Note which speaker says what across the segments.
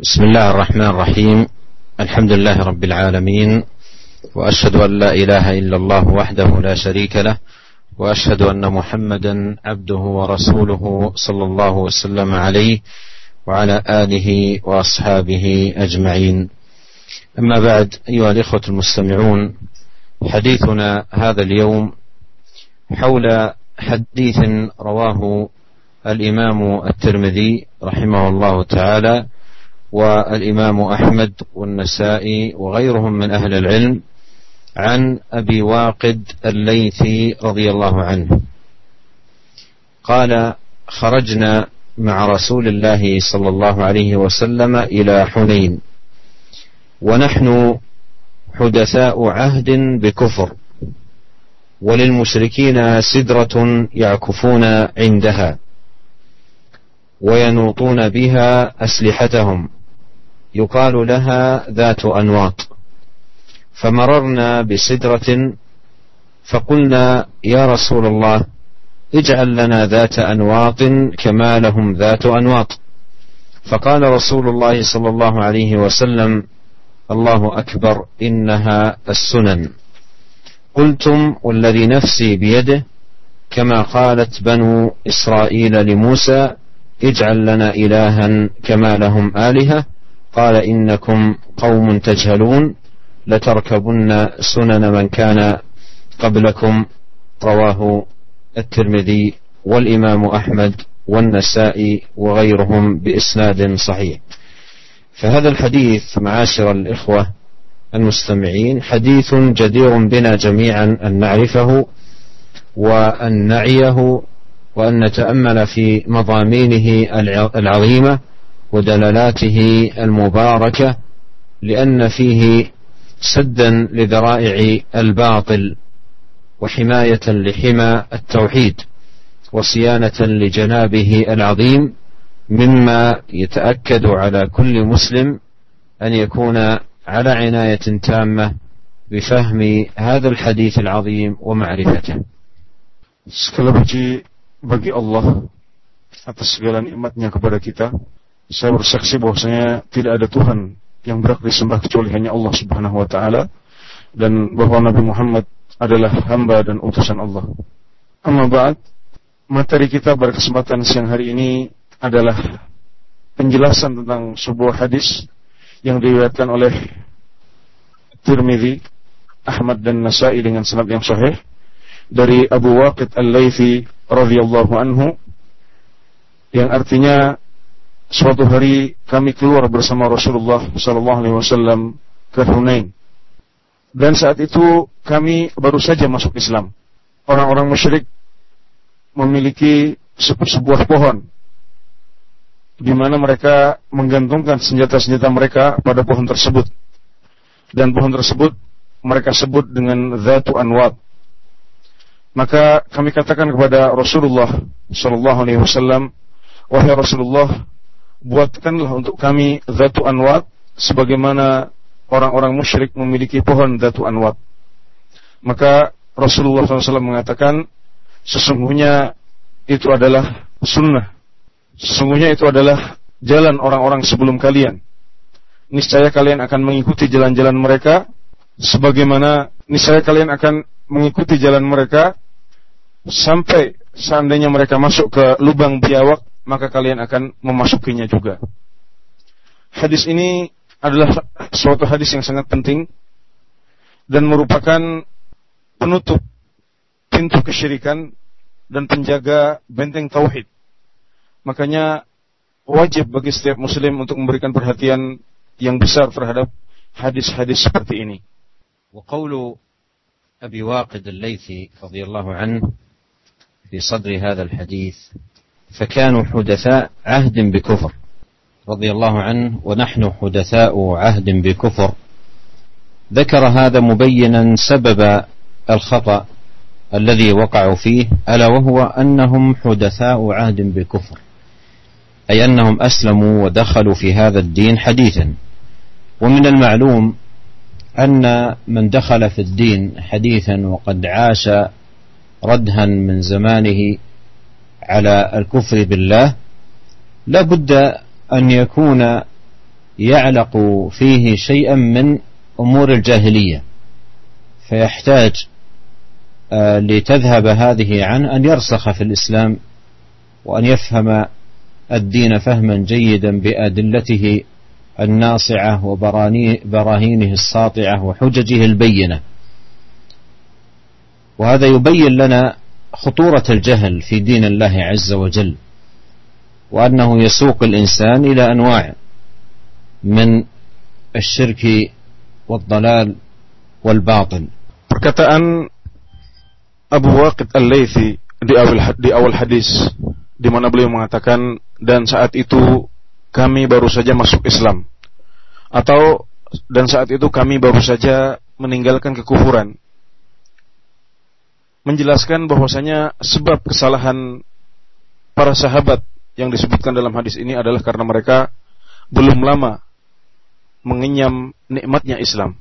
Speaker 1: بسم الله الرحمن الرحيم. الحمد لله رب العالمين. وأشهد أن لا إله إلا الله وحده لا شريك له. وأشهد أن محمدا عبده ورسوله صلى الله وسلم عليه وعلى آله وأصحابه أجمعين. أما بعد أيها الإخوة المستمعون حديثنا هذا اليوم حول حديث رواه الإمام الترمذي رحمه الله تعالى والإمام أحمد والنسائي وغيرهم من أهل العلم عن أبي واقد الليثي رضي الله عنه. قال خرجنا مع رسول الله صلى الله عليه وسلم إلى حنين. ونحن حدثاء عهد بكفر وللمشركين سدرة يعكفون عندها وينوطون بها أسلحتهم. يقال لها ذات أنواط. فمررنا بسدرة فقلنا يا رسول الله اجعل لنا ذات أنواط كما لهم ذات أنواط. فقال رسول الله صلى الله عليه وسلم الله أكبر إنها السنن. قلتم والذي نفسي بيده كما قالت بنو إسرائيل لموسى اجعل لنا إلها كما لهم آلهة. قال إنكم قوم تجهلون لتركبن سنن من كان قبلكم رواه الترمذي والإمام أحمد والنسائي وغيرهم بإسناد صحيح. فهذا الحديث معاشر الإخوة المستمعين حديث جدير بنا جميعا أن نعرفه وأن نعيه وأن نتأمل في مضامينه العظيمة ودللاته المباركة لأن فيه سدا لذرائع الباطل وحماية لحمى التوحيد وصيانة لجنابه العظيم مما يتأكد على كل مسلم أن يكون على عناية تامة بفهم هذا الحديث العظيم ومعرفته.
Speaker 2: Segala puji bagi Allah atas segala nikmatnya kepada kita saya bersaksi bahwasanya tidak ada Tuhan yang berhak disembah kecuali hanya Allah Subhanahu wa taala dan bahwa Nabi Muhammad adalah hamba dan utusan Allah. Amma ba'd, materi kita pada kesempatan siang hari ini adalah penjelasan tentang sebuah hadis yang diriwayatkan oleh Tirmidzi, Ahmad dan Nasai dengan sanad yang sahih dari Abu Waqid Al-Laitsi radhiyallahu anhu yang artinya suatu hari kami keluar bersama Rasulullah sallallahu alaihi wasallam ke Hunain. Dan saat itu kami baru saja masuk Islam. Orang-orang musyrik memiliki sebuah pohon di mana mereka menggantungkan senjata-senjata mereka pada pohon tersebut. Dan pohon tersebut mereka sebut dengan Zatu Anwat. Maka kami katakan kepada Rasulullah sallallahu alaihi wasallam, "Wahai Rasulullah, buatkanlah untuk kami Zatu Anwat sebagaimana orang-orang musyrik memiliki pohon Zatu Anwat. Maka Rasulullah SAW mengatakan sesungguhnya itu adalah sunnah. Sesungguhnya itu adalah jalan orang-orang sebelum kalian. Niscaya kalian akan mengikuti jalan-jalan mereka sebagaimana niscaya kalian akan mengikuti jalan mereka sampai seandainya mereka masuk ke lubang biawak maka kalian akan memasukinya juga. Hadis ini adalah suatu hadis yang sangat penting dan merupakan penutup pintu kesyirikan dan penjaga benteng tauhid. Makanya wajib bagi setiap muslim untuk memberikan perhatian yang besar terhadap hadis-hadis seperti ini.
Speaker 1: وقول أبي واقد الليثي رضي الله عنه في صدر هذا الحديث فكانوا حدثاء عهد بكفر رضي الله عنه ونحن حدثاء عهد بكفر. ذكر هذا مبينا سبب الخطأ الذي وقعوا فيه ألا وهو أنهم حدثاء عهد بكفر أي أنهم أسلموا ودخلوا في هذا الدين حديثا. ومن المعلوم أن من دخل في الدين حديثا وقد عاش ردها من زمانه على الكفر بالله لا بد أن يكون يعلق فيه شيئا من أمور الجاهلية. فيحتاج آه، لتذهب هذه عنه أن يرسخ في الإسلام وأن يفهم الدين فهما جيدا بأدلته الناصعة وبراهينه الساطعة وحججه البينة. وهذا يبين لنا خطورة الجهل في دين الله عز وجل وأنه يسوق الإنسان إلى أنواع من الشرك والضلال والباطل
Speaker 2: perkataan Abu Waqid Al-Laythi di awal di awal hadis di mana beliau mengatakan dan saat itu kami baru saja masuk Islam atau dan saat itu kami baru saja meninggalkan kekufuran menjelaskan bahwasanya sebab kesalahan para sahabat yang disebutkan dalam hadis ini adalah karena mereka belum lama mengenyam nikmatnya Islam.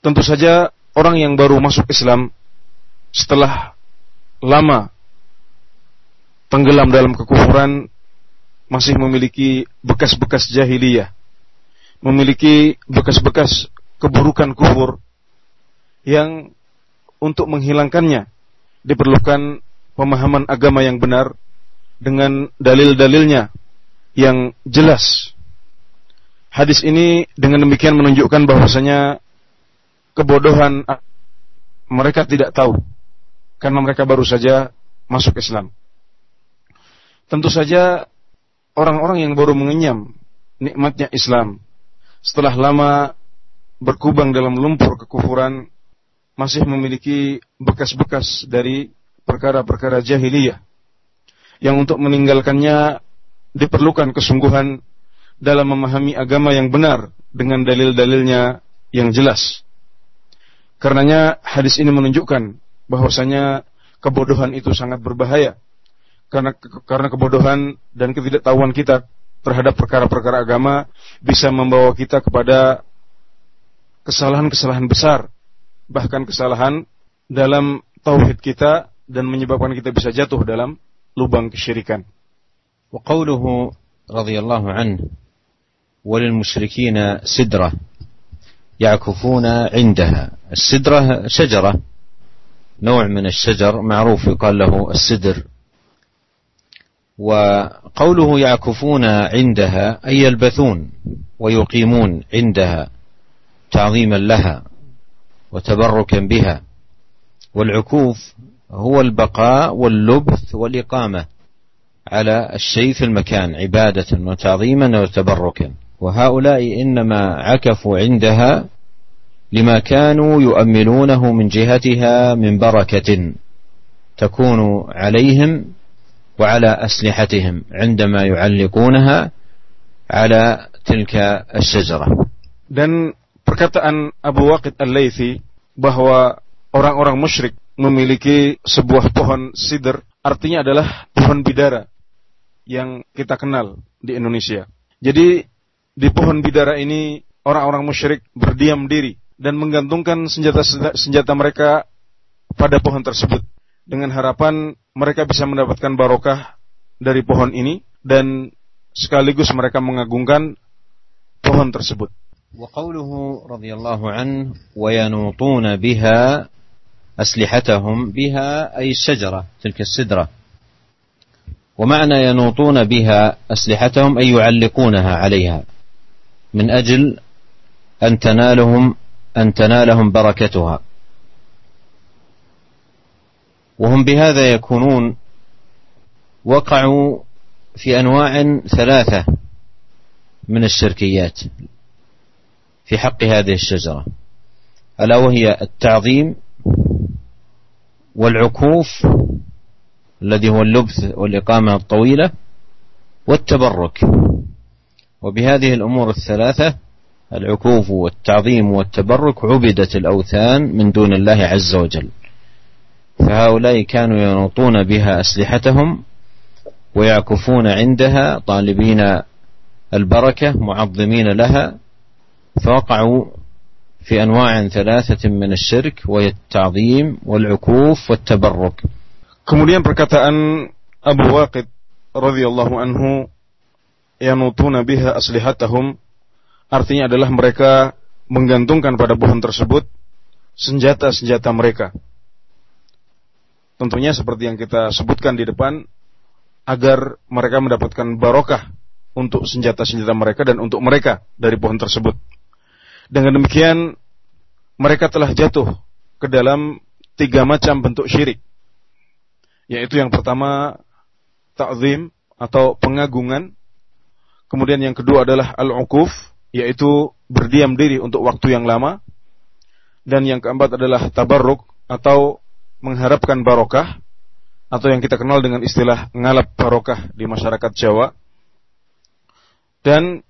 Speaker 2: Tentu saja orang yang baru masuk Islam setelah lama tenggelam dalam kekufuran masih memiliki bekas-bekas jahiliyah, memiliki bekas-bekas keburukan kufur yang untuk menghilangkannya diperlukan pemahaman agama yang benar dengan dalil-dalilnya yang jelas. Hadis ini dengan demikian menunjukkan bahwasanya kebodohan mereka tidak tahu karena mereka baru saja masuk Islam. Tentu saja orang-orang yang baru mengenyam nikmatnya Islam setelah lama berkubang dalam lumpur kekufuran masih memiliki bekas-bekas dari perkara-perkara jahiliyah yang untuk meninggalkannya diperlukan kesungguhan dalam memahami agama yang benar dengan dalil-dalilnya yang jelas. Karenanya hadis ini menunjukkan bahwasanya kebodohan itu sangat berbahaya. Karena karena kebodohan dan ketidaktahuan kita terhadap perkara-perkara agama bisa membawa kita kepada kesalahan-kesalahan besar, bahkan kesalahan dalam tauhid kita dan menyebabkan kita bisa jatuh dalam lubang kesyirikan.
Speaker 1: وقوله رضي الله عنه وللمشركين سدرة يعكفون عندها السدرة شجرة نوع من الشجر معروف يقال له السدر وقوله يعكفون عندها أي يلبثون ويقيمون عندها تعظيما لها وتبركا بها. والعكوف هو البقاء واللبث والإقامة على الشيء في المكان عبادة وتعظيما وتبركا. وهؤلاء إنما عكفوا عندها لما كانوا يؤملونه من جهتها من بركة تكون عليهم وعلى أسلحتهم عندما يعلقونها على تلك الشجرة.
Speaker 2: Dan perkataan Abu Waqid Al-Laythi bahwa orang-orang musyrik memiliki sebuah pohon sidr artinya adalah pohon bidara yang kita kenal di Indonesia. Jadi di pohon bidara ini orang-orang musyrik berdiam diri dan menggantungkan senjata-senjata mereka pada pohon tersebut dengan harapan mereka bisa mendapatkan barokah dari pohon ini dan sekaligus mereka mengagungkan pohon tersebut.
Speaker 1: وقوله رضي الله عنه وينوطون بها أسلحتهم بها أي الشجرة تلك السدرة. ومعنى ينوطون بها أسلحتهم أي يعلقونها عليها. من أجل أن تنالهم أن تنالهم بركتها. وهم بهذا يكونون وقعوا في أنواع ثلاثة من الشركيات. في حق هذه الشجرة. ألا وهي التعظيم والعكوف الذي هو اللبث والإقامة الطويلة والتبرك. وبهذه الأمور الثلاثة العكوف والتعظيم والتبرك عبدت الأوثان من دون الله عز وجل. فهؤلاء كانوا ينوطون بها أسلحتهم ويعكفون عندها طالبين البركة معظمين لها فوقعوا في أنواع ثلاثة من الشرك وهي التعظيم والعكوف والتبرك
Speaker 2: Kemudian perkataan Abu Waqid radhiyallahu anhu yanutuna biha aslihatahum artinya adalah mereka menggantungkan pada pohon tersebut senjata-senjata mereka. Tentunya seperti yang kita sebutkan di depan agar mereka mendapatkan barokah untuk senjata-senjata mereka dan untuk mereka dari pohon tersebut. Dengan demikian mereka telah jatuh ke dalam tiga macam bentuk syirik. Yaitu yang pertama ta'zim atau pengagungan. Kemudian yang kedua adalah al-ukuf yaitu berdiam diri untuk waktu yang lama. Dan yang keempat adalah tabarruk atau mengharapkan barokah atau yang kita kenal dengan istilah ngalap barokah di masyarakat Jawa. Dan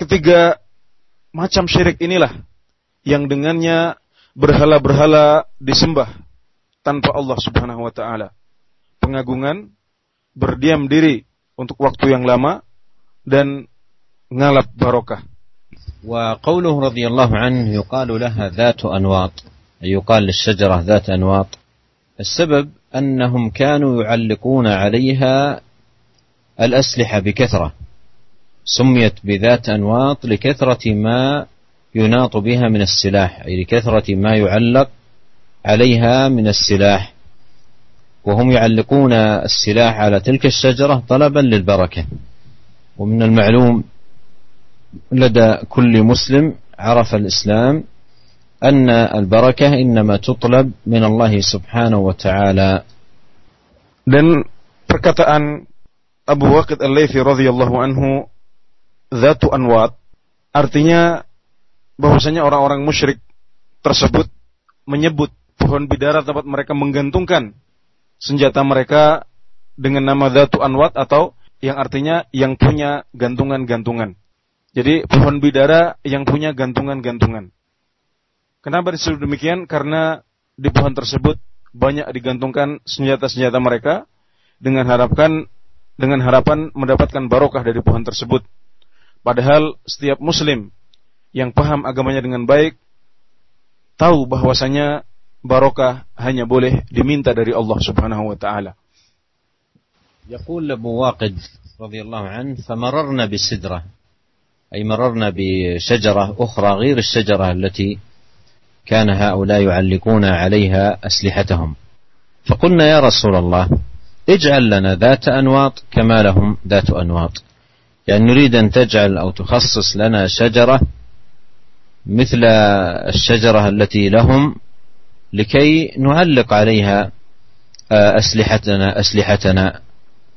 Speaker 2: ketiga macam syirik inilah yang dengannya berhala-berhala disembah tanpa Allah Subhanahu wa taala. Pengagungan, berdiam diri untuk waktu yang lama dan ngalap barokah.
Speaker 1: وقوله رضي الله عنه يقال لها ذات أنواط يقال للشجرة ذات أنواط السبب أنهم كانوا يعلقون عليها الأسلحة بكثرة سميت بذات أنواط لكثرة ما يناط بها من السلاح أي لكثرة ما يعلق عليها من السلاح. وهم يعلقون السلاح على تلك الشجرة طلبا للبركة. ومن المعلوم لدى كل مسلم عرف الإسلام أن البركة إنما تطلب من الله سبحانه وتعالى.
Speaker 2: Dan perkataan Abu Waqid Al-Laythi radhiyallahu anhu Zatu Anwat artinya bahwasanya orang-orang musyrik tersebut menyebut pohon bidara tempat mereka menggantungkan senjata mereka dengan nama Zatu Anwat atau yang artinya yang punya gantungan-gantungan. Jadi pohon bidara yang punya gantungan-gantungan. Kenapa disebut demikian? Karena di pohon tersebut banyak digantungkan senjata-senjata mereka dengan harapkan dengan harapan mendapatkan barokah dari pohon tersebut. Padahal setiap muslim yang paham agamanya dengan baik tahu bahwasanya barokah hanya boleh diminta dari Allah Subhanahu wa taala.
Speaker 1: يقول أبو واقد رضي الله عنه فمررنا بسدرة أي مررنا بشجرة أخرى غير الشجرة التي كان هؤلاء يعلقون عليها أسلحتهم. فقلنا يا رسول الله اجعل لنا ذات أنواط كما لهم ذات أنواط. يعني نريد أن تجعل أو تخصص لنا شجرة مثل الشجرة التي لهم لكي نعلق عليها أسلحتنا أسلحتنا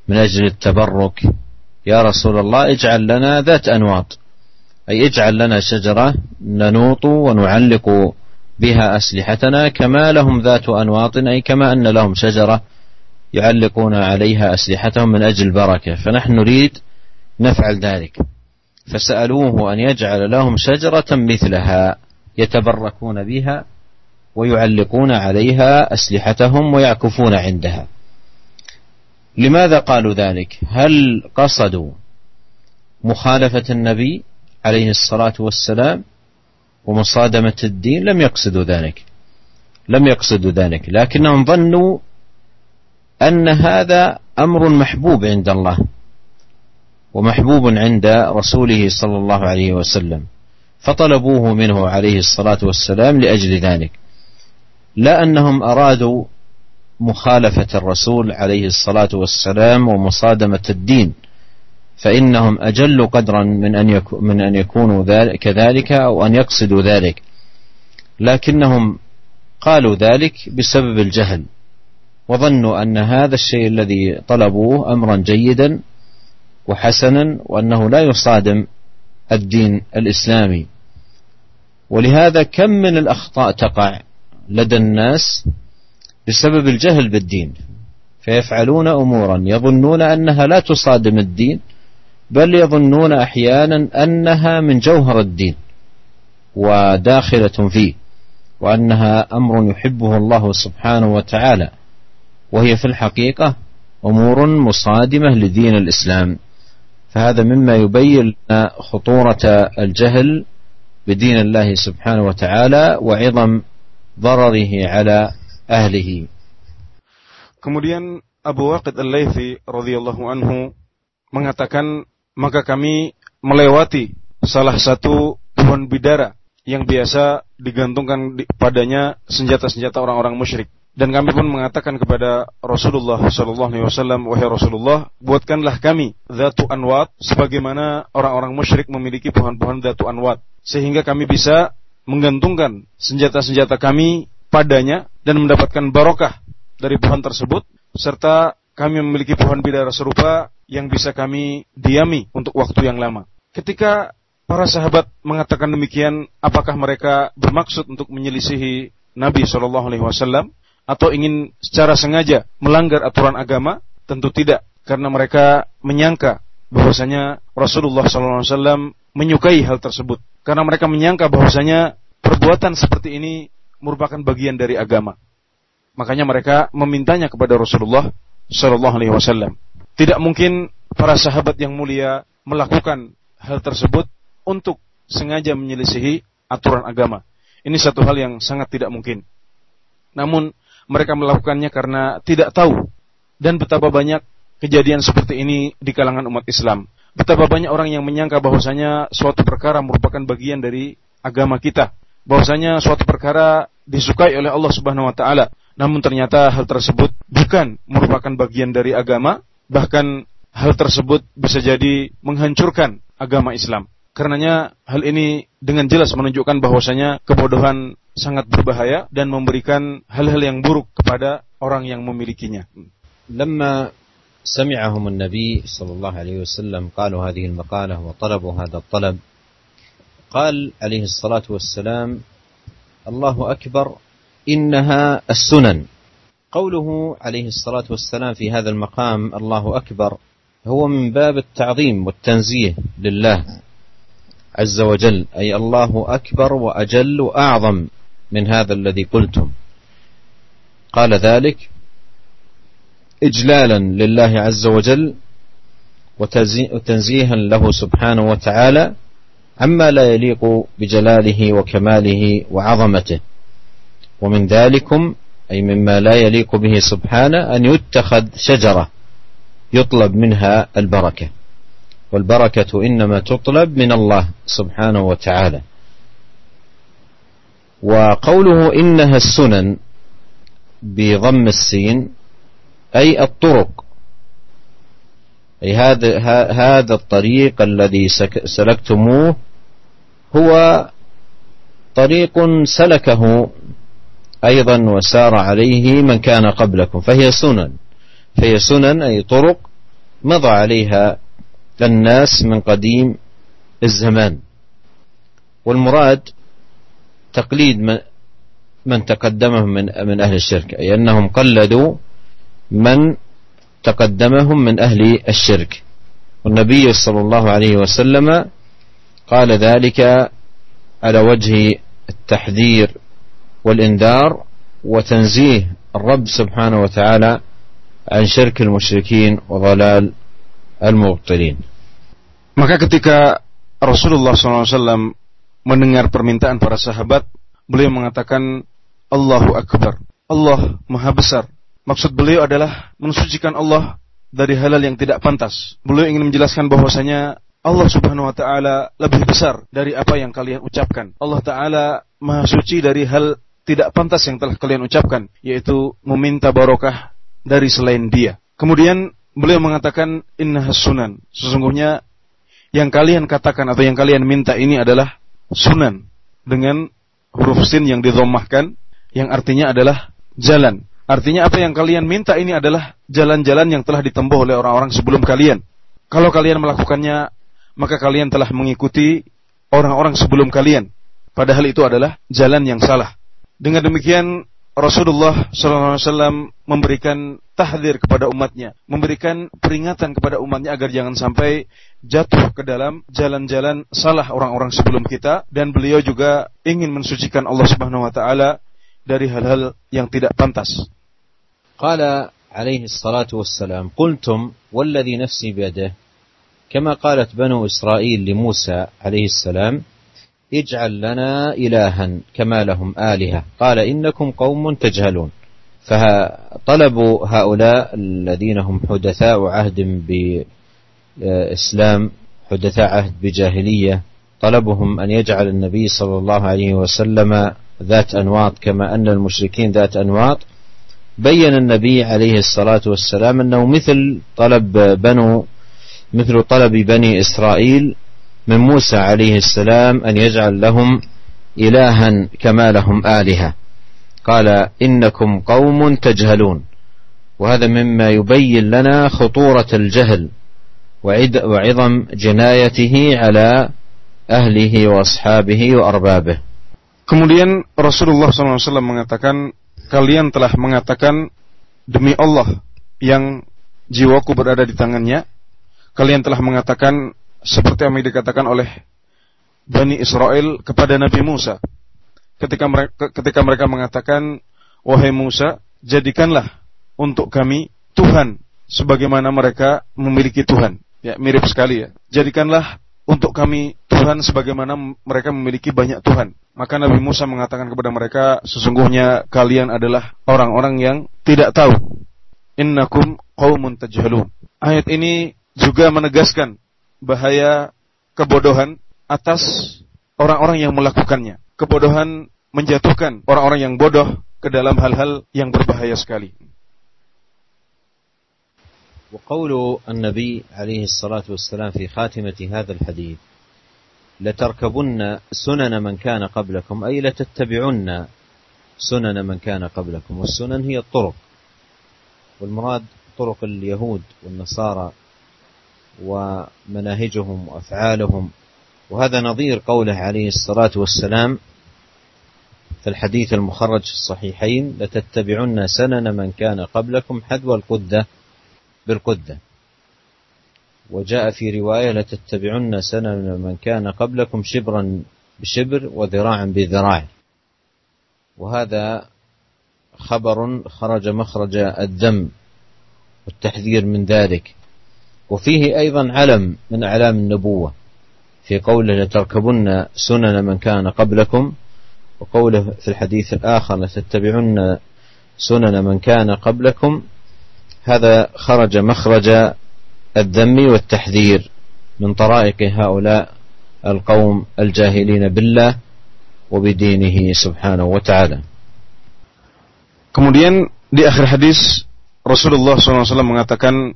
Speaker 1: من أجل التبرك. يا رسول الله اجعل لنا ذات أنواط. أي اجعل لنا شجرة ننوط ونعلق بها أسلحتنا كما لهم ذات أنواط أي كما أن لهم شجرة يعلقون عليها أسلحتهم من أجل بركة فنحن نريد نفعل ذلك. فسألوه أن يجعل لهم شجرة مثلها يتبركون بها ويعلقون عليها أسلحتهم ويعكفون عندها. لماذا قالوا ذلك؟ هل قصدوا مخالفة النبي عليه الصلاة والسلام ومصادمة الدين؟ لم يقصدوا ذلك. لم يقصدوا ذلك. لكنهم ظنوا أن هذا أمر محبوب عند الله. ومحبوب عند رسوله صلى الله عليه وسلم. فطلبوه منه عليه الصلاة والسلام لأجل ذلك. لا أنهم أرادوا مخالفة الرسول عليه الصلاة والسلام ومصادمة الدين فإنهم أجل قدرا من أن من أن يكونوا كذلك أو أن يقصدوا ذلك. لكنهم قالوا ذلك بسبب الجهل وظنوا أن هذا الشيء الذي طلبوه أمرا جيدا وحسنا وأنه لا يصادم الدين الإسلامي. ولهذا كم من الأخطاء تقع لدى الناس بسبب الجهل بالدين. فيفعلون أمورا. يظنون أنها لا تصادم الدين بل يظنون أحيانا أنها من جوهر الدين وداخلة فيه وأنها أمر يحبه الله سبحانه وتعالى. وهي في الحقيقة أمور مصادمة لدين الإسلام. فهذا مما يبين لنا خطوره الجهل بدين الله سبحانه وتعالى وعظم ضرره على اهله
Speaker 2: Kemudian Abu Waqid Al-Laythi radhiyallahu anhu mengatakan maka kami melewati salah satu pohon bidara yang biasa digantungkan padanya senjata-senjata orang-orang musyrik. Dan kami pun mengatakan kepada Rasulullah Sallallahu Alaihi Wasallam, wahai Rasulullah, buatkanlah kami datu anwat sebagaimana orang-orang musyrik memiliki pohon-pohon datu anwat, sehingga kami bisa menggantungkan senjata-senjata kami padanya dan mendapatkan barokah dari pohon tersebut, serta kami memiliki pohon bidara serupa yang bisa kami diami untuk waktu yang lama. Ketika para sahabat mengatakan demikian, apakah mereka bermaksud untuk menyelisihi Nabi Shallallahu Alaihi Wasallam? Atau ingin secara sengaja melanggar aturan agama? Tentu tidak, karena mereka menyangka bahwasanya Rasulullah SAW menyukai hal tersebut. Karena mereka menyangka bahwasanya perbuatan seperti ini merupakan bagian dari agama. Makanya mereka memintanya kepada Rasulullah Shallallahu Alaihi Wasallam. Tidak mungkin para sahabat yang mulia melakukan hal tersebut untuk sengaja menyelisihi aturan agama. Ini satu hal yang sangat tidak mungkin. Namun mereka melakukannya karena tidak tahu. Dan betapa banyak kejadian seperti ini di kalangan umat Islam. Betapa banyak orang yang menyangka bahwasanya suatu perkara merupakan bagian dari agama kita. Bahwasanya suatu perkara disukai oleh Allah Subhanahu wa taala. Namun ternyata hal tersebut bukan merupakan bagian dari agama, bahkan hal tersebut bisa jadi menghancurkan agama Islam. Karenanya hal ini dengan jelas menunjukkan bahwasanya kebodohan sangat berbahaya dan memberikan hal-hal yang buruk kepada orang yang memilikinya.
Speaker 1: لما سمعهم النبي صلى الله عليه وسلم قالوا هذه المقالة وطلبوا هذا الطلب قال عليه الصلاة والسلام الله أكبر إنها السنن قوله عليه الصلاة والسلام في هذا المقام الله أكبر هو من باب التعظيم والتنزيه لله عز وجل أي الله أكبر وأجل وأعظم من هذا الذي قلتم. قال ذلك إجلالا لله عز وجل وتنزيها له سبحانه وتعالى عما لا يليق بجلاله وكماله وعظمته. ومن ذلكم أي مما لا يليق به سبحانه أن يتخذ شجرة يطلب منها البركة. والبركة إنما تطلب من الله سبحانه وتعالى. وقوله إنها السنن بضم السين أي الطرق أي هذا هذا الطريق الذي سلكتموه هو طريق سلكه أيضا وسار عليه من كان قبلكم فهي سنن. فهي سنن أي طرق مضى عليها الناس من قديم الزمان. والمراد تقليد من من تقدمهم من من أهل الشرك أي أنهم قلدوا من تقدمهم من أهل الشرك. والنبي صلى الله عليه وسلم قال ذلك على وجه التحذير والإنذار وتنزيه الرب سبحانه وتعالى عن شرك المشركين وضلال al-mubtilin.
Speaker 2: Maka ketika Rasulullah SAW mendengar permintaan para sahabat, beliau mengatakan Allahu Akbar. Allah Maha Besar. Maksud beliau adalah mensucikan Allah dari hal-hal yang tidak pantas. Beliau ingin menjelaskan bahwasanya Allah Subhanahu wa taala lebih besar dari apa yang kalian ucapkan. Allah taala Maha suci dari hal tidak pantas yang telah kalian ucapkan, yaitu meminta barokah dari selain Dia. Kemudian beliau mengatakan inna sunan. Sesungguhnya yang kalian katakan atau yang kalian minta ini adalah sunan dengan huruf sin yang didomahkan yang artinya adalah jalan. Artinya apa yang kalian minta ini adalah jalan-jalan yang telah ditempuh oleh orang-orang sebelum kalian. Kalau kalian melakukannya, maka kalian telah mengikuti orang-orang sebelum kalian. Padahal itu adalah jalan yang salah. Dengan demikian Rasulullah SAW memberikan tahdir kepada umatnya, memberikan peringatan kepada umatnya agar jangan sampai jatuh ke dalam jalan-jalan salah orang-orang sebelum kita dan beliau juga ingin mensucikan Allah Subhanahu wa taala dari hal-hal yang tidak pantas.
Speaker 1: Qala alaihi salatu wassalam qultum walladhi nafsi kama qalat banu Israel li Musa alaihi salam اجعل لنا إلها كما لهم آلهة. قال إنكم قوم تجهلون. فطلبوا هؤلاء الذين هم حدثاء عهد بإسلام حدثاء عهد بجاهلية طلبهم أن يجعل النبي صلى الله عليه وسلم ذات أنواط كما أن المشركين ذات أنواط. بين النبي عليه الصلاة والسلام أنه مثل طلب بنو مثل طلب بني إسرائيل من موسى عليه السلام أن يجعل لهم إلها كما لهم آلهة. قال إنكم قوم تجهلون. وهذا مما يبين لنا خطورة الجهل وعظم جنايته على أهله وأصحابه وأربابه.
Speaker 2: Kemudian Rasulullah SAW mengatakan, kalian telah mengatakan demi Allah yang jiwaku berada di tangannya, kalian telah mengatakan seperti yang dikatakan oleh Bani Israel kepada Nabi Musa. Ketika mereka, ketika mereka mengatakan, wahai Musa, jadikanlah untuk kami Tuhan sebagaimana mereka memiliki Tuhan. Ya, mirip sekali ya. Jadikanlah untuk kami Tuhan sebagaimana mereka memiliki banyak Tuhan. Maka Nabi Musa mengatakan kepada mereka, sesungguhnya kalian adalah orang-orang yang tidak tahu. Innakum qaumun tajhalun. Ayat ini juga menegaskan bahaya kebodohan atas orang-orang yang melakukannya. Kebodohan menjatuhkan orang-orang yang bodoh ke dalam hal-hal yang berbahaya sekali.
Speaker 1: وقول النبي عليه الصلاة والسلام في خاتمة هذا الحديث لتركبن سنن من كان قبلكم أي لتتبعن سنن من كان قبلكم والسنن هي الطرق والمراد طرق اليهود والنصارى ومناهجهم وأفعالهم. وهذا نظير قوله عليه الصلاة والسلام في الحديث المخرج في الصحيحين لتتبعن سنن من كان قبلكم حذو القدة بالقدة. وجاء في رواية لتتبعن سنن من كان قبلكم شبرا بشبر وذراعا بذراع. وهذا خبر خرج مخرج الذم والتحذير من ذلك. وفيه أيضا علم من أعلام النبوة في قوله لتركبن سنن من كان قبلكم وقوله في الحديث الآخر لتتبعن سنن من كان قبلكم هذا خرج مخرج الذم والتحذير من طرائق هؤلاء القوم الجاهلين بالله وبدينه سبحانه وتعالى.
Speaker 2: Kemudian di akhir hadis Rasulullah SAW mengatakan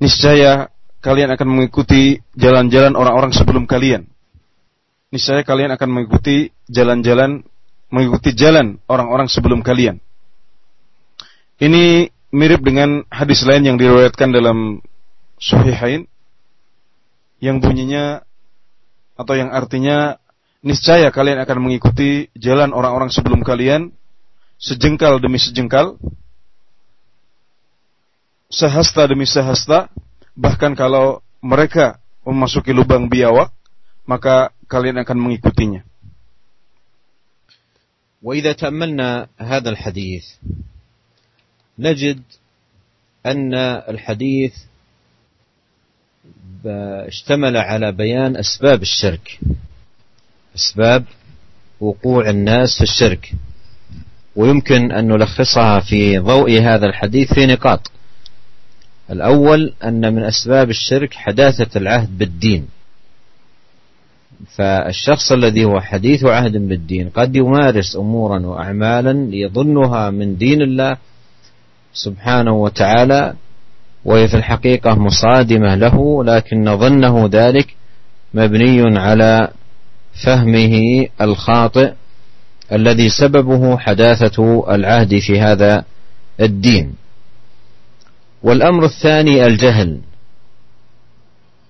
Speaker 2: niscaya kalian akan mengikuti jalan-jalan orang-orang sebelum kalian. Niscaya kalian akan mengikuti jalan-jalan mengikuti jalan orang-orang sebelum kalian. Ini mirip dengan hadis lain yang diriwayatkan dalam Sahihain yang bunyinya atau yang artinya niscaya kalian akan mengikuti jalan orang-orang sebelum kalian sejengkal demi sejengkal sehasta demi sehasta bahkan kalau mereka memasuki lubang biawak maka kalian akan mengikutinya.
Speaker 1: وإذا تأملنا هذا الحديث نجد أن الحديث اشتمل على بيان أسباب الشرك أسباب وقوع الناس في الشرك ويمكن أن نلخصها في ضوء هذا الحديث في نقاط الأول أن من أسباب الشرك حداثة العهد بالدين. فالشخص الذي هو حديث عهد بالدين قد يمارس أمورا وأعمالا يظنها من دين الله سبحانه وتعالى وهي في الحقيقة مصادمة له لكن ظنه ذلك مبني على فهمه الخاطئ الذي سببه حداثة العهد في هذا الدين. والأمر الثاني الجهل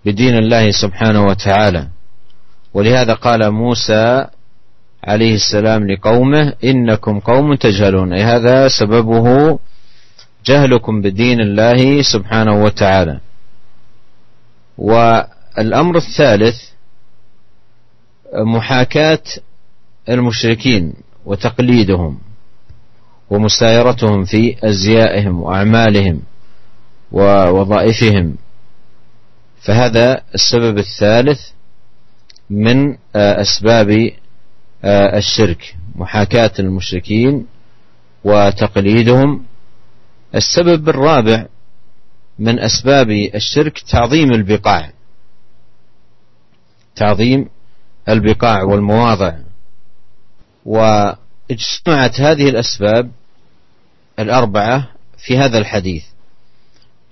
Speaker 1: بدين الله سبحانه وتعالى. ولهذا قال موسى عليه السلام لقومه إنكم قوم تجهلون. أي هذا سببه جهلكم بدين الله سبحانه وتعالى. والأمر الثالث محاكاة المشركين وتقليدهم ومسايرتهم في أزيائهم وأعمالهم. ووظائفهم. فهذا السبب الثالث من أسباب الشرك محاكاة المشركين وتقليدهم. السبب الرابع من أسباب الشرك تعظيم البقاع. تعظيم البقاع والمواضع. واجتمعت هذه الأسباب الأربعة في هذا الحديث.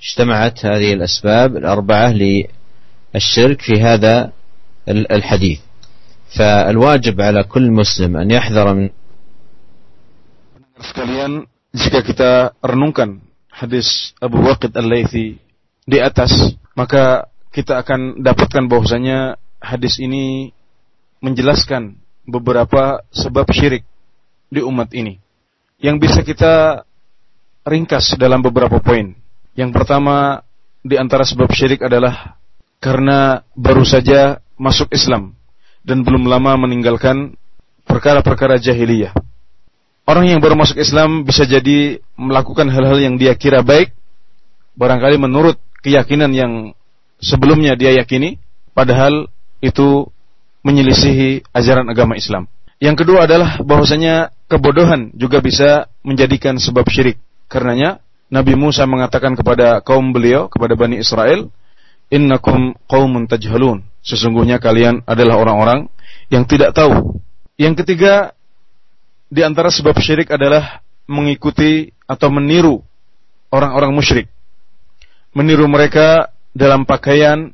Speaker 1: اجتمعت هذه الأسباب الأربعة للشرك في هذا الحديث فالواجب على كل مسلم أن يحذر من
Speaker 2: sekalian jika kita renungkan hadis Abu Waqid Al-Laythi di atas maka kita akan dapatkan bahwasanya hadis ini menjelaskan beberapa sebab syirik di umat ini yang bisa kita ringkas dalam beberapa poin. Yang pertama di antara sebab syirik adalah karena baru saja masuk Islam dan belum lama meninggalkan perkara-perkara jahiliyah. Orang yang baru masuk Islam bisa jadi melakukan hal-hal yang dia kira baik, barangkali menurut keyakinan yang sebelumnya dia yakini, padahal itu menyelisihi ajaran agama Islam. Yang kedua adalah bahwasanya kebodohan juga bisa menjadikan sebab syirik. Karenanya Nabi Musa mengatakan kepada kaum beliau, kepada Bani Israel, Innakum qaumun tajhalun. Sesungguhnya kalian adalah orang-orang yang tidak tahu. Yang ketiga, di antara sebab syirik adalah mengikuti atau meniru orang-orang musyrik. Meniru mereka dalam pakaian,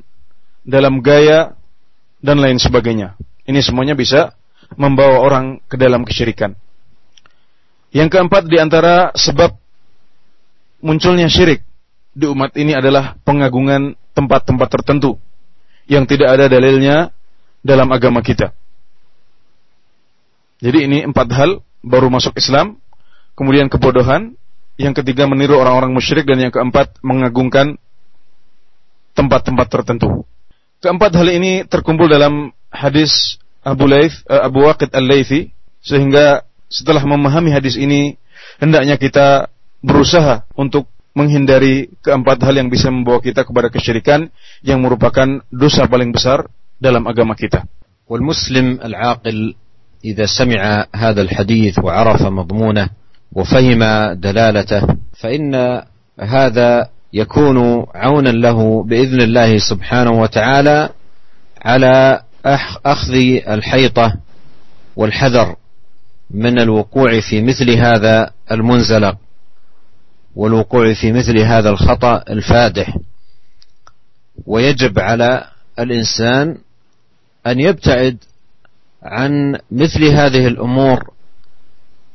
Speaker 2: dalam gaya, dan lain sebagainya. Ini semuanya bisa membawa orang ke dalam kesyirikan. Yang keempat di antara sebab munculnya syirik di umat ini adalah pengagungan tempat-tempat tertentu yang tidak ada dalilnya dalam agama kita. Jadi ini empat hal baru masuk Islam, kemudian kebodohan, yang ketiga meniru orang-orang musyrik dan yang keempat mengagungkan tempat-tempat tertentu. Keempat hal ini terkumpul dalam hadis Abu Laith, uh, Abu Waqid Al-Laythi sehingga setelah memahami hadis ini hendaknya kita berusaha untuk menghindari keempat hal yang bisa membawa kita kepada kesyirikan yang merupakan dosa paling besar dalam agama kita.
Speaker 1: والمسلم العاقل إذا سمع هذا الحديث وعرف مضمونه وفهم دلالته فإن هذا يكون عونا له بإذن الله سبحانه وتعالى على أخذ الحيطة والحذر من الوقوع في مثل هذا المنزلق والوقوع في مثل هذا الخطأ الفادح. ويجب على الإنسان أن يبتعد عن مثل هذه الأمور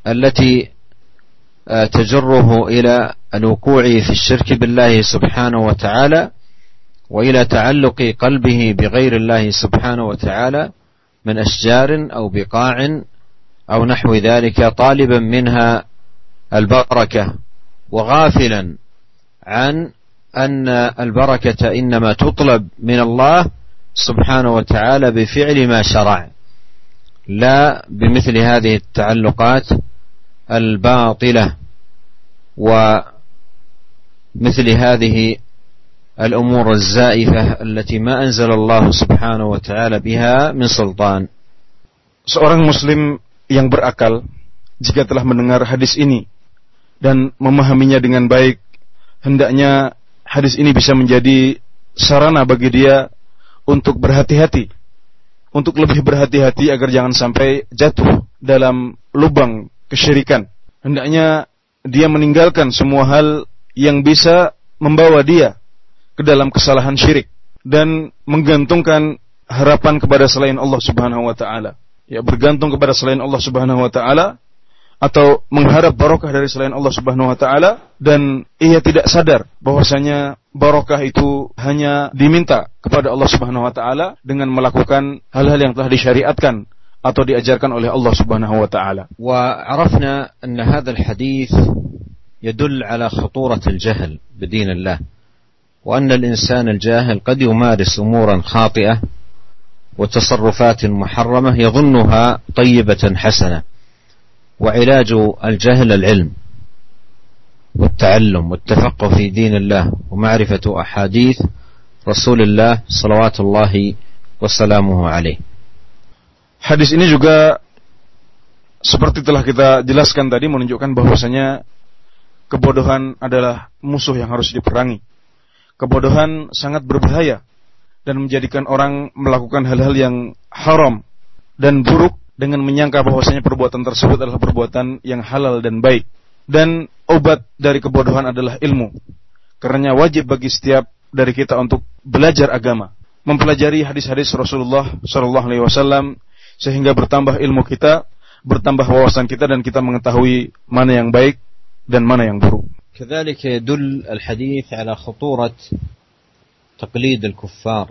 Speaker 1: التي آه، تجره إلى الوقوع في الشرك بالله سبحانه وتعالى وإلى تعلق قلبه بغير الله سبحانه وتعالى من أشجار أو بقاع أو نحو ذلك طالبا منها البركة. وغافلا عن أن البركة إنما تطلب من الله سبحانه وتعالى بفعل ما شرع لا بمثل هذه التعلقات الباطلة ومثل هذه الأمور الزائفة التي ما أنزل الله سبحانه وتعالى بها من سلطان.
Speaker 2: Seorang muslim yang berakal jika telah mendengar hadis ini dan memahaminya dengan baik, hendaknya hadis ini bisa menjadi sarana bagi dia untuk berhati-hati, untuk lebih berhati-hati agar jangan sampai jatuh dalam lubang kesyirikan. Hendaknya dia meninggalkan semua hal yang bisa membawa dia ke dalam kesalahan syirik dan menggantungkan harapan kepada selain Allah Subhanahu wa taala. Ya bergantung kepada selain Allah Subhanahu wa taala atau mengharap barokah dari selain Allah Subhanahu wa taala dan ia tidak sadar bahwasanya barokah itu hanya diminta kepada Allah Subhanahu wa taala dengan melakukan hal-hal yang telah disyariatkan atau diajarkan oleh Allah Subhanahu wa taala.
Speaker 1: Wa arafna anna hadha al-hadith يدل على خطورة الجهل بدين الله وأن الإنسان الجاهل قد يمارس أمورا خاطئة وتصرفات محرمة يظنها طيبة حسنة وعلاج الجهل العلم والتعلم والتفقه في دين الله ومعرفة أحاديث رسول الله صلوات الله وسلامه عليه
Speaker 2: Hadis ini juga seperti telah kita jelaskan tadi menunjukkan bahwasanya kebodohan adalah musuh yang harus diperangi. Kebodohan sangat berbahaya dan menjadikan orang melakukan hal-hal yang haram dan buruk dengan menyangka bahwasanya perbuatan tersebut adalah perbuatan yang halal dan baik. Dan obat dari kebodohan adalah ilmu. Karena wajib bagi setiap dari kita untuk belajar agama, mempelajari hadis-hadis Rasulullah Shallallahu Alaihi Wasallam sehingga bertambah ilmu kita, bertambah wawasan kita dan kita mengetahui mana yang baik dan mana yang buruk.
Speaker 1: كذلك يدل الحديث على خطورة تقليد الكفار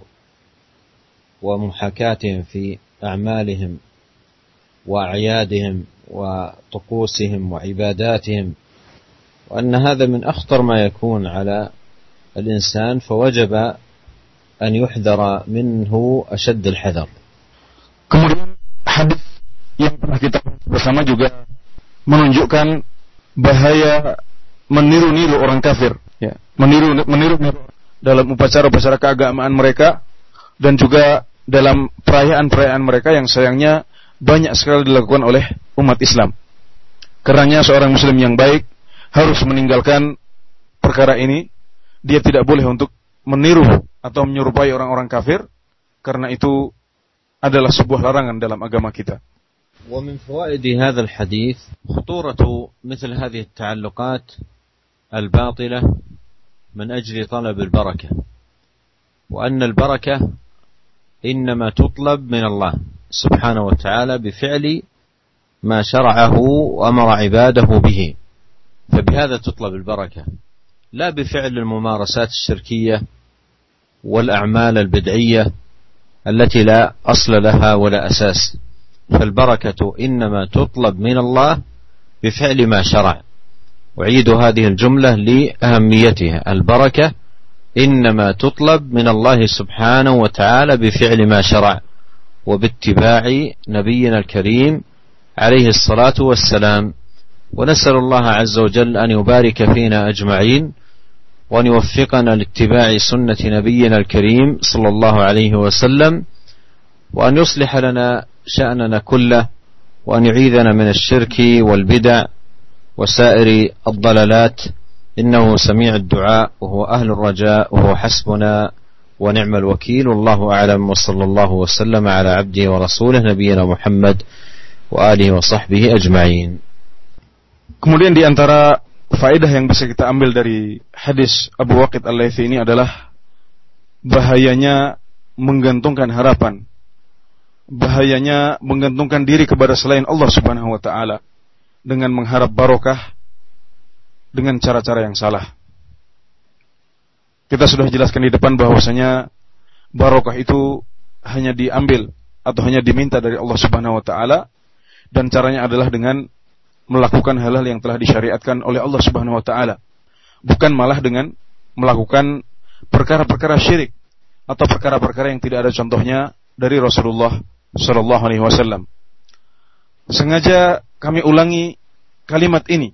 Speaker 1: ومحاكاتهم في أعمالهم واعيادهم وطقوسهم وعباداتهم وان هذا من اخطر ما يكون على الانسان فوجب ان يحذر منه اشد الحذر.
Speaker 2: Kemudian hadis yang pernah kita bersama juga menunjukkan bahaya meniru-niru orang kafir, ya. meniru meniru dalam upacara-upacara keagamaan mereka dan juga dalam perayaan-perayaan mereka yang sayangnya banyak sekali dilakukan oleh umat Islam. Karenanya seorang muslim yang baik harus meninggalkan perkara ini. Dia tidak boleh untuk meniru atau menyerupai orang-orang kafir karena itu adalah sebuah larangan dalam agama kita.
Speaker 1: ومن فوائد هذا الحديث خطورة مثل هذه التعلقات الباطلة من أجل طلب البركة وأن البركة إنما تطلب من الله سبحانه وتعالى بفعل ما شرعه وأمر عباده به. فبهذا تطلب البركة. لا بفعل الممارسات الشركية والأعمال البدعية التي لا أصل لها ولا أساس. فالبركة إنما تطلب من الله بفعل ما شرع. أعيد هذه الجملة لأهميتها. البركة إنما تطلب من الله سبحانه وتعالى بفعل ما شرع. وباتباع نبينا الكريم عليه الصلاة والسلام. ونسأل الله عز وجل أن يبارك فينا أجمعين وأن يوفقنا لاتباع سنة نبينا الكريم صلى الله عليه وسلم وأن يصلح لنا شأننا كله وأن يعيذنا من الشرك والبدع وسائر الضلالات. إنه سميع الدعاء وهو أهل الرجاء وهو حسبنا ونعم الوكيل والله أعلم وصلى الله وسلم على عبده ورسوله نبينا محمد وآله وصحبه أجمعين
Speaker 2: Kemudian di antara faedah yang bisa kita ambil dari hadis Abu Waqid Al-Laythi ini adalah bahayanya menggantungkan harapan. Bahayanya menggantungkan diri kepada selain Allah Subhanahu wa taala dengan mengharap barokah dengan cara-cara yang salah. Kita sudah jelaskan di depan bahwasanya barokah itu hanya diambil atau hanya diminta dari Allah Subhanahu wa taala dan caranya adalah dengan melakukan hal-hal yang telah disyariatkan oleh Allah Subhanahu wa taala. Bukan malah dengan melakukan perkara-perkara syirik atau perkara-perkara yang tidak ada contohnya dari Rasulullah Shallallahu alaihi wasallam. Sengaja kami ulangi kalimat ini.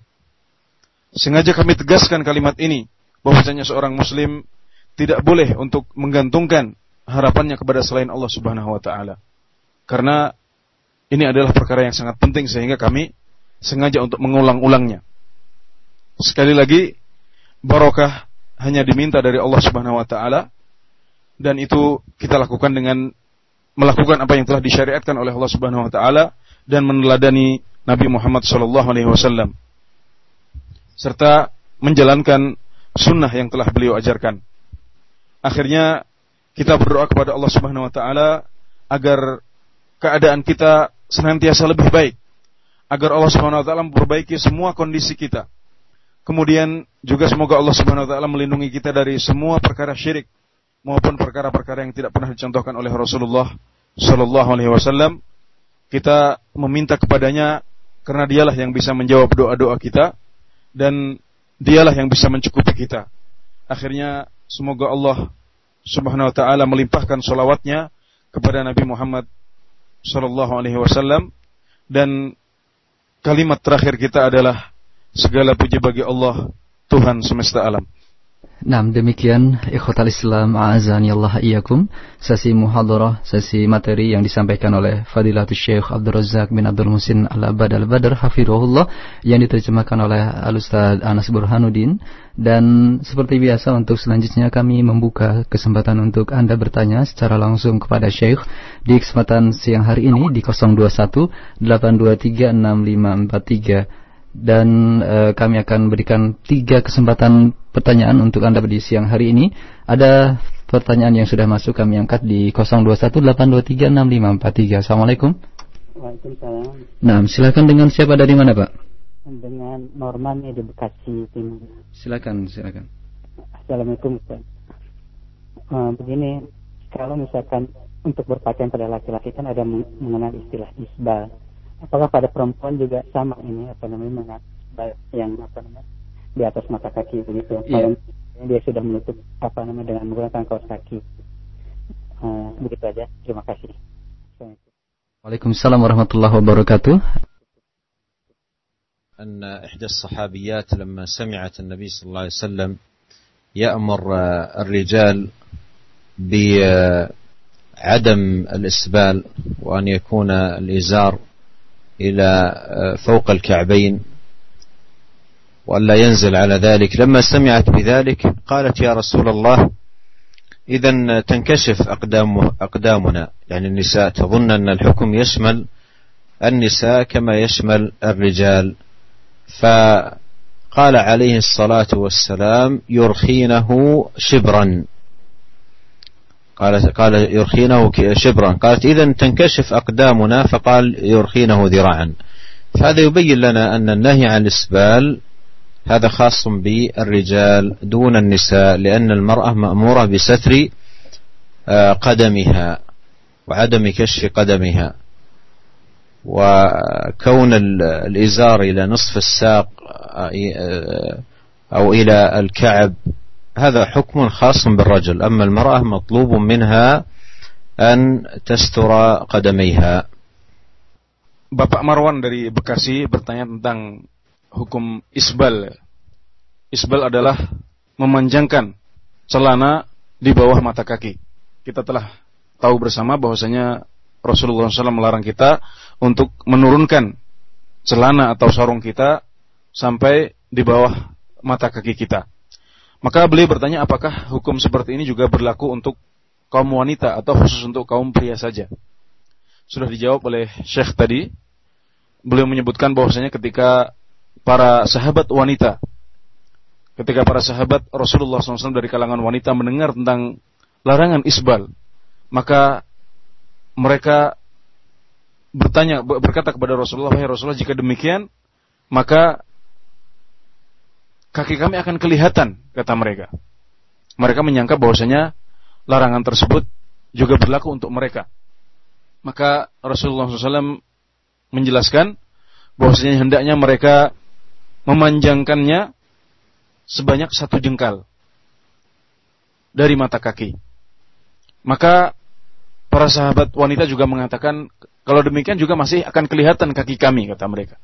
Speaker 2: Sengaja kami tegaskan kalimat ini bahwasanya seorang muslim tidak boleh untuk menggantungkan harapannya kepada selain Allah Subhanahu wa taala. Karena ini adalah perkara yang sangat penting sehingga kami sengaja untuk mengulang-ulangnya. Sekali lagi, barokah hanya diminta dari Allah Subhanahu wa taala dan itu kita lakukan dengan melakukan apa yang telah disyariatkan oleh Allah Subhanahu wa taala dan meneladani Nabi Muhammad wasallam serta menjalankan sunnah yang telah beliau ajarkan. Akhirnya kita berdoa kepada Allah Subhanahu wa taala agar keadaan kita senantiasa lebih baik. Agar Allah Subhanahu wa taala memperbaiki semua kondisi kita. Kemudian juga semoga Allah Subhanahu wa taala melindungi kita dari semua perkara syirik maupun perkara-perkara yang tidak pernah dicontohkan oleh Rasulullah sallallahu alaihi wasallam. Kita meminta kepadanya karena dialah yang bisa menjawab doa-doa kita dan dialah yang bisa mencukupi kita. Akhirnya semoga Allah Subhanahu wa taala melimpahkan solawatnya kepada Nabi Muhammad sallallahu alaihi wasallam dan kalimat terakhir kita adalah segala puji bagi Allah Tuhan semesta alam.
Speaker 3: Nah, demikian ikhwatal Islam a'azani Allah iyakum sesi muhadarah, sesi materi yang disampaikan oleh Fadilatul Syekh Abdul Razak bin Abdul Musin Al-Abad Al-Badr hafirullah yang diterjemahkan oleh Al-Ustaz Anas Burhanuddin. Dan seperti biasa untuk selanjutnya kami membuka kesempatan untuk Anda bertanya secara langsung kepada Syekh di kesempatan siang hari ini di 021 823 6543 dan e, kami akan berikan tiga kesempatan pertanyaan untuk Anda di siang hari ini. Ada pertanyaan yang sudah masuk kami angkat di 0218236543. Assalamualaikum.
Speaker 4: Waalaikumsalam.
Speaker 3: Nah, silakan dengan siapa dari mana, Pak?
Speaker 4: Dengan Norman di Bekasi Timur.
Speaker 3: Silakan, silakan.
Speaker 4: Assalamualaikum, Ustaz. Uh, begini, kalau misalkan untuk berpakaian pada laki-laki kan ada mengenal istilah isbal apakah pada perempuan juga sama ini apa namanya yang apa namanya di atas mata kaki begitu yeah. kalau dia sudah menutup apa namanya dengan menggunakan kaos kaki uh, begitu aja terima kasih
Speaker 3: Waalaikumsalam warahmatullahi wabarakatuh
Speaker 1: أن إحدى الصحابيات لما سمعت النبي صلى الله عليه وسلم يأمر الرجال بعدم الإسبال وأن يكون الإزار إلى آه، فوق الكعبين وألا ينزل على ذلك. لما سمعت بذلك قالت يا رسول الله إذا تنكشف أقدام أقدامنا يعني النساء. تظن أن الحكم يشمل النساء كما يشمل الرجال. فقال عليه الصلاة والسلام يرخينه شبرا. قال قال يرخينه شبرا. قالت إذا تنكشف أقدامنا فقال يرخينه ذراعا. فهذا يبين لنا أن النهي عن الإسبال هذا خاص بالرجال دون النساء لأن المرأة مأمورة بستر آه، قدمها وعدم كشف قدمها. وكون الإزار إلى نصف الساق آه، آه، أو إلى الكعب هذا حكم خاص بالرجل أما المرأة مطلوب منها أن تستر قدميها
Speaker 2: Bapak Marwan dari Bekasi bertanya tentang hukum isbal. Isbal adalah memanjangkan celana di bawah mata kaki. Kita telah tahu bersama bahwasanya Rasulullah SAW melarang kita untuk menurunkan celana atau sarung kita sampai di bawah mata kaki kita. Maka beliau bertanya apakah hukum seperti ini juga berlaku untuk kaum wanita atau khusus untuk kaum pria saja. Sudah dijawab oleh Syekh tadi. Beliau menyebutkan bahwasanya ketika para sahabat wanita, ketika para sahabat Rasulullah SAW dari kalangan wanita mendengar tentang larangan isbal, maka mereka bertanya berkata kepada Rasulullah, "Wahai Rasulullah, jika demikian, maka kaki kami akan kelihatan, kata mereka. Mereka menyangka bahwasanya larangan tersebut juga berlaku untuk mereka. Maka Rasulullah SAW menjelaskan bahwasanya hendaknya mereka memanjangkannya sebanyak satu jengkal dari mata kaki. Maka para sahabat wanita juga mengatakan kalau demikian juga masih akan kelihatan kaki kami kata mereka.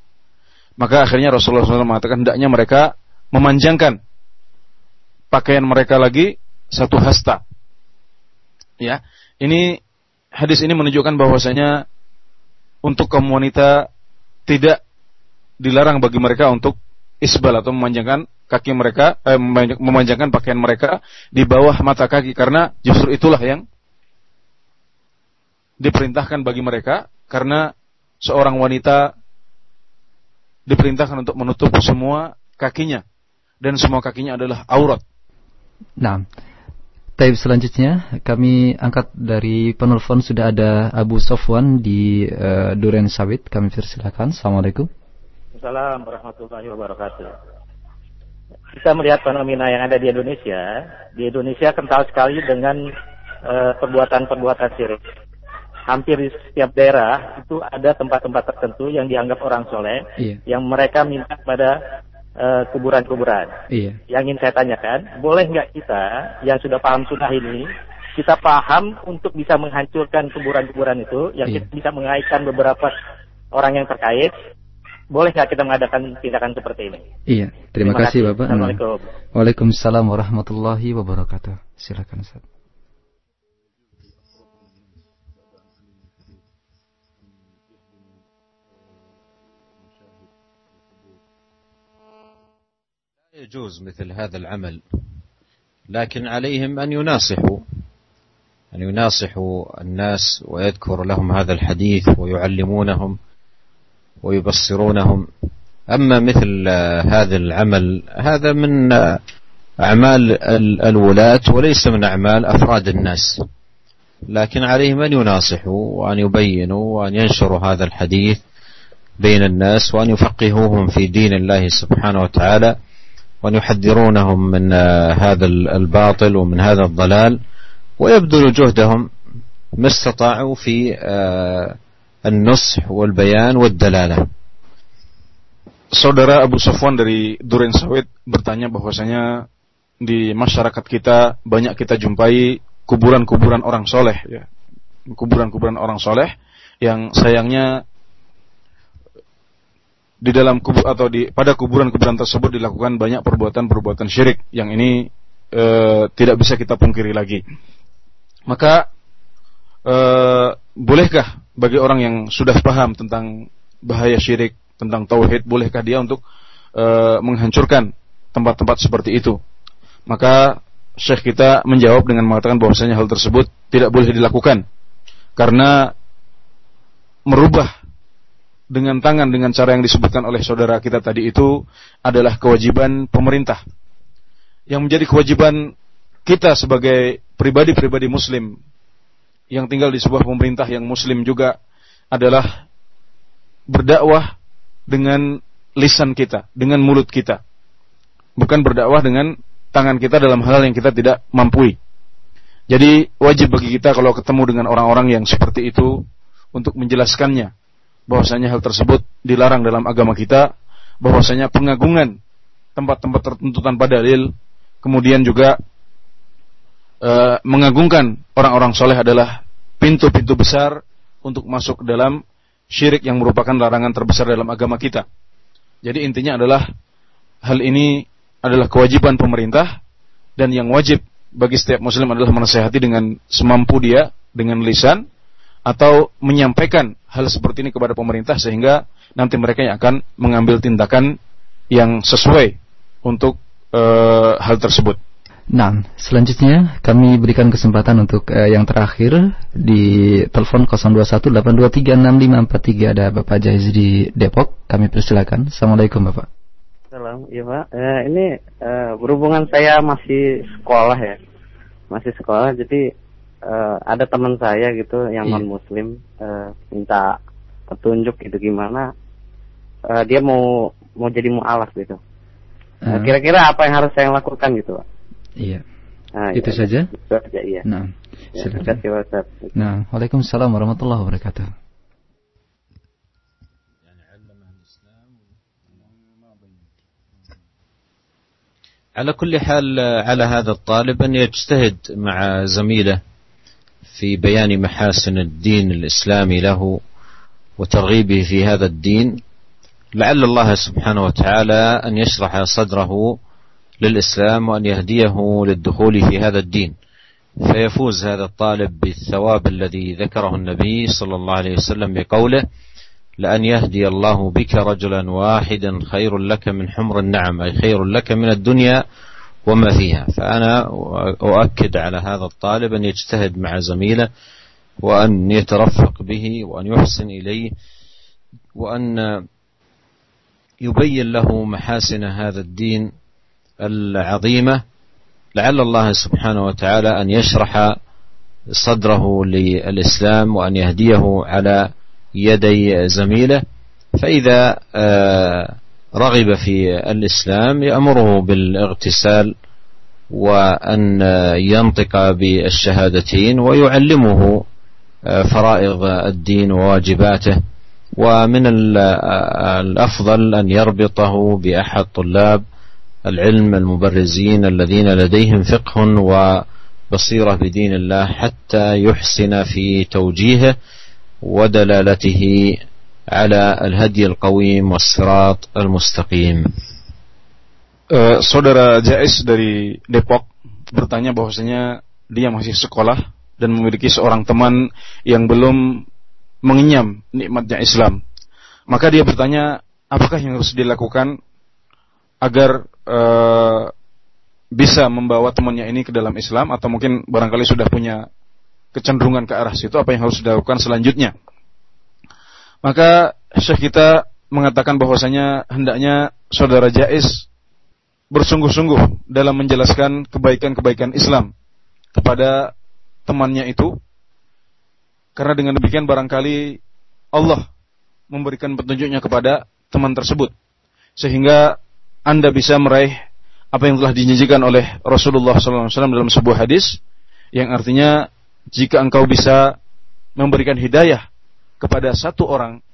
Speaker 2: Maka akhirnya Rasulullah SAW mengatakan hendaknya mereka memanjangkan pakaian mereka lagi satu hasta. Ya, ini hadis ini menunjukkan bahwasanya untuk kaum wanita tidak dilarang bagi mereka untuk isbal atau memanjangkan kaki mereka, eh, memanjangkan pakaian mereka di bawah mata kaki karena justru itulah yang diperintahkan bagi mereka karena seorang wanita diperintahkan untuk menutup semua kakinya dan semua kakinya adalah aurat.
Speaker 3: Nah, Taib selanjutnya kami angkat dari penelpon sudah ada Abu Sofwan di uh, Duren Sawit. Kami persilakan. Assalamualaikum.
Speaker 5: Assalamualaikum warahmatullahi wabarakatuh. Kita melihat fenomena yang ada di Indonesia. Di Indonesia kental sekali dengan uh, perbuatan-perbuatan sirik. Hampir di setiap daerah itu ada tempat-tempat tertentu yang dianggap orang soleh, iya. yang mereka minta pada kuburan-kuburan. Uh, iya. Yang ingin saya tanyakan, boleh nggak kita yang sudah paham sunnah ini, kita paham untuk bisa menghancurkan kuburan-kuburan itu, yang iya. kita bisa mengaitkan beberapa orang yang terkait, boleh nggak kita mengadakan tindakan seperti ini?
Speaker 3: Iya, terima, terima kasih, kasih Bapak.
Speaker 5: Assalamualaikum.
Speaker 3: Waalaikumsalam warahmatullahi wabarakatuh. Silakan Ustaz.
Speaker 1: يجوز مثل هذا العمل لكن عليهم أن يناصحوا أن يناصحوا الناس ويذكر لهم هذا الحديث ويعلمونهم ويبصرونهم. أما مثل هذا العمل هذا من أعمال الولاة وليس من أعمال أفراد الناس لكن عليهم أن يناصحوا وأن يبينوا وأن ينشروا هذا الحديث بين الناس وأن يفقهوهم في دين الله سبحانه وتعالى. وأن يحذرونهم من هذا الباطل ومن هذا الضلال ويبذلوا جهدهم ما استطاعوا في النصح والبيان والدلالة
Speaker 2: Saudara Abu Sofwan dari Duren Sawit bertanya bahwasanya di masyarakat kita banyak kita jumpai kuburan-kuburan orang soleh ya. Kuburan-kuburan orang soleh yang sayangnya di dalam kubur atau di pada kuburan-kuburan tersebut dilakukan banyak perbuatan-perbuatan syirik yang ini e, tidak bisa kita pungkiri lagi. Maka e, bolehkah bagi orang yang sudah paham tentang bahaya syirik, tentang tauhid, bolehkah dia untuk e, menghancurkan tempat-tempat seperti itu? Maka Syekh kita menjawab dengan mengatakan bahwasanya hal tersebut tidak boleh dilakukan karena merubah dengan tangan dengan cara yang disebutkan oleh saudara kita tadi itu adalah kewajiban pemerintah. Yang menjadi kewajiban kita sebagai pribadi-pribadi muslim yang tinggal di sebuah pemerintah yang muslim juga adalah berdakwah dengan lisan kita, dengan mulut kita. Bukan berdakwah dengan tangan kita dalam hal yang kita tidak mampu. Jadi wajib bagi kita kalau ketemu dengan orang-orang yang seperti itu untuk menjelaskannya, bahwasanya hal tersebut dilarang dalam agama kita, bahwasanya pengagungan tempat-tempat tertentu tanpa dalil, kemudian juga e, mengagungkan orang-orang soleh adalah pintu-pintu besar untuk masuk ke dalam syirik yang merupakan larangan terbesar dalam agama kita. Jadi intinya adalah hal ini adalah kewajiban pemerintah dan yang wajib bagi setiap muslim adalah menasehati dengan semampu dia dengan lisan atau menyampaikan hal seperti ini kepada pemerintah sehingga nanti mereka yang akan mengambil tindakan yang sesuai untuk e, hal tersebut.
Speaker 3: Nah, selanjutnya kami berikan kesempatan untuk uh, yang terakhir di telepon 0218236543 ada Bapak Jaiz di Depok. Kami persilakan. Assalamualaikum Bapak.
Speaker 6: Salam, iya Pak. Uh, ini uh, berhubungan saya masih sekolah ya, masih sekolah. Jadi uh, ada teman saya gitu yang yeah. non muslim uh, minta petunjuk gitu gimana uh, dia mau mau jadi mualaf gitu kira kira-kira apa yang harus saya lakukan gitu pak
Speaker 3: iya nah, itu ya, saja
Speaker 6: itu saja iya
Speaker 3: nah
Speaker 6: ya, silakan ya,
Speaker 3: nah waalaikumsalam warahmatullahi wabarakatuh
Speaker 1: على كل حال على هذا الطالب أن يجتهد مع زميله في بيان محاسن الدين الإسلامي له وترغيبه في هذا الدين لعل الله سبحانه وتعالى أن يشرح صدره للإسلام وأن يهديه للدخول في هذا الدين. فيفوز هذا الطالب بالثواب الذي ذكره النبي صلى الله عليه وسلم بقوله لأن يهدي الله بك رجلا واحدا خير لك من حمر النعم أي خير لك من الدنيا وما فيها. فأنا أؤكد على هذا الطالب أن يجتهد مع زميله وأن يترفق به وأن يحسن إليه وأن يبين له محاسن هذا الدين العظيمة لعل الله سبحانه وتعالى أن يشرح صدره للإسلام وأن يهديه على يدي زميله. فإذا آه رغب في الإسلام يأمره بالاغتسال وأن ينطق بالشهادتين ويعلمه فرائض الدين وواجباته. ومن الأفضل أن يربطه بأحد طلاب العلم المبرزين الذين لديهم فقه وبصيرة بدين الله حتى يحسن في توجيهه ودلالته على الهدي القويم والصراط المستقيم
Speaker 2: uh, saudara Jais dari Depok bertanya bahwasanya dia masih sekolah dan memiliki seorang teman yang belum mengenyam nikmatnya Islam. Maka dia bertanya, apakah yang harus dilakukan agar uh, bisa membawa temannya ini ke dalam Islam atau mungkin barangkali sudah punya kecenderungan ke arah situ apa yang harus dilakukan selanjutnya. Maka Syekh kita mengatakan bahwasanya hendaknya saudara Jais bersungguh-sungguh dalam menjelaskan kebaikan-kebaikan Islam kepada temannya itu. Karena dengan demikian barangkali Allah memberikan petunjuknya kepada teman tersebut. Sehingga Anda bisa meraih apa yang telah dijanjikan oleh Rasulullah SAW dalam sebuah hadis yang artinya jika engkau bisa memberikan hidayah kepada satu orang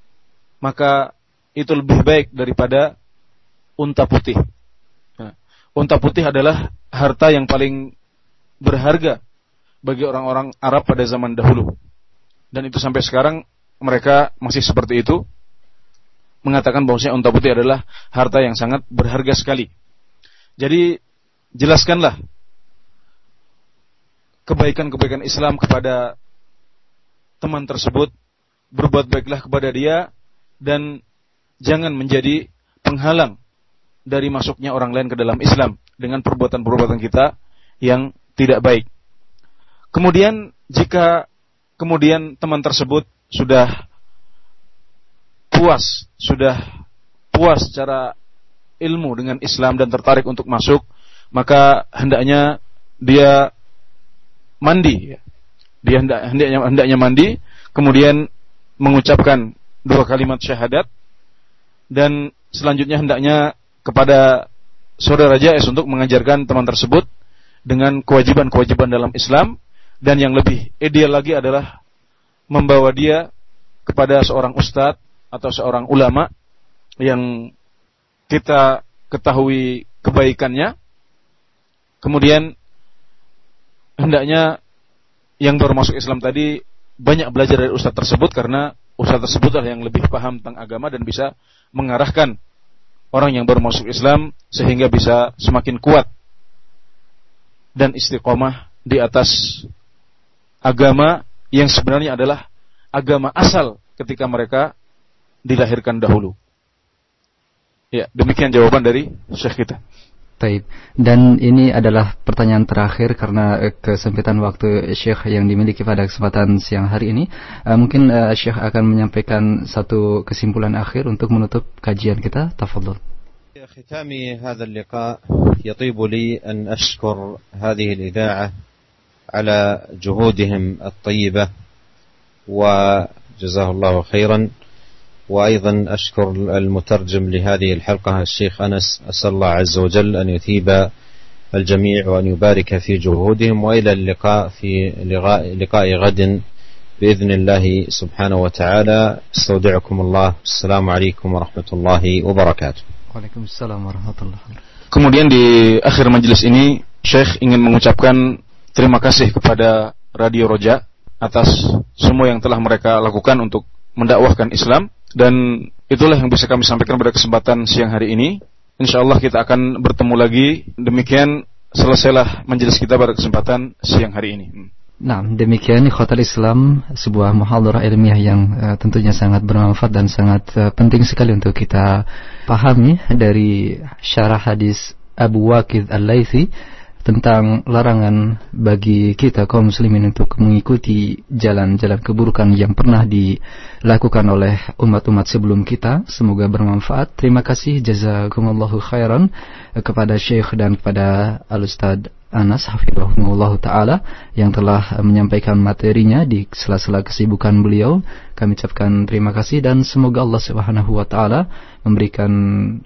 Speaker 2: maka itu lebih baik daripada unta putih. Nah, unta putih adalah harta yang paling berharga bagi orang-orang Arab pada zaman dahulu. Dan itu sampai sekarang mereka masih seperti itu mengatakan bahwasanya unta putih adalah harta yang sangat berharga sekali. Jadi jelaskanlah kebaikan-kebaikan Islam kepada teman tersebut, berbuat baiklah kepada dia dan jangan menjadi penghalang dari masuknya orang lain ke dalam Islam dengan perbuatan-perbuatan kita yang tidak baik. Kemudian jika kemudian teman tersebut sudah puas, sudah puas secara ilmu dengan Islam dan tertarik untuk masuk, maka hendaknya dia mandi. Dia hendak, hendaknya, hendaknya mandi, kemudian mengucapkan dua kalimat syahadat, dan selanjutnya hendaknya kepada saudara Jais untuk mengajarkan teman tersebut dengan kewajiban-kewajiban dalam Islam. Dan yang lebih ideal lagi adalah membawa dia kepada seorang ustadz atau seorang ulama yang kita ketahui kebaikannya. Kemudian hendaknya yang baru masuk Islam tadi banyak belajar dari ustadz tersebut karena ustadz tersebut adalah yang lebih paham tentang agama dan bisa mengarahkan orang yang baru masuk Islam sehingga bisa semakin kuat dan istiqomah di atas agama yang sebenarnya adalah agama asal ketika mereka dilahirkan dahulu. Ya, demikian jawaban dari Syekh kita.
Speaker 3: Taib. Dan ini adalah pertanyaan terakhir karena eh, kesempitan waktu Syekh yang dimiliki pada kesempatan siang hari ini. Uh, mungkin uh, Syekh akan menyampaikan satu kesimpulan akhir untuk menutup kajian kita. Tafadhol.
Speaker 1: ختام هذا اللقاء يطيب لي أن أشكر هذه الإذاعة على جهودهم الطيبة وجزاه الله خيرا وأيضا أشكر المترجم لهذه الحلقة الشيخ أنس أسأل الله عز وجل أن يثيب الجميع وأن يبارك في جهودهم وإلى اللقاء في لقاء غد بإذن الله سبحانه وتعالى. أستودعكم الله. السلام عليكم ورحمة الله وبركاته.
Speaker 3: وعليكم السلام ورحمة الله.
Speaker 2: Kemudian di akhir majelis ini Syekh ingin mengucapkan terima kasih kepada Radio Roja atas semua yang telah mereka lakukan untuk mendakwahkan Islam. Dan itulah yang bisa kami sampaikan pada kesempatan siang hari ini. Insya Allah kita akan bertemu lagi. Demikian selesailah majelis kita pada kesempatan siang hari ini.
Speaker 3: Nah, demikian Khotel Islam sebuah muhadarah ilmiah yang uh, tentunya sangat bermanfaat dan sangat uh, penting sekali untuk kita pahami dari syarah hadis Abu Waqid Al-Laitsi tentang larangan bagi kita kaum muslimin untuk mengikuti jalan-jalan keburukan yang pernah dilakukan oleh umat-umat sebelum kita. Semoga bermanfaat. Terima kasih jazakumullahu khairan kepada Syekh dan kepada Al-Ustaz Anas hafizahullah taala yang telah menyampaikan materinya di sela-sela kesibukan beliau. Kami ucapkan terima kasih dan semoga Allah Subhanahu wa taala memberikan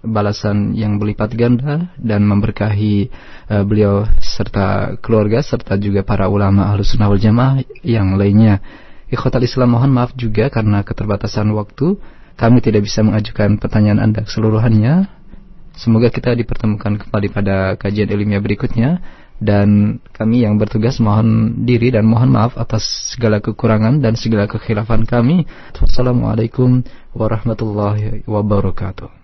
Speaker 3: balasan yang berlipat ganda dan memberkahi uh, beliau serta keluarga serta juga para ulama Ahlussunnah wal Jamaah yang lainnya. Ikhwatal Islam mohon maaf juga karena keterbatasan waktu kami tidak bisa mengajukan pertanyaan Anda keseluruhannya. Semoga kita dipertemukan kembali pada kajian ilmiah berikutnya. Dan kami yang bertugas mohon diri dan mohon maaf atas segala kekurangan dan segala kekhilafan kami. Wassalamualaikum warahmatullahi wabarakatuh.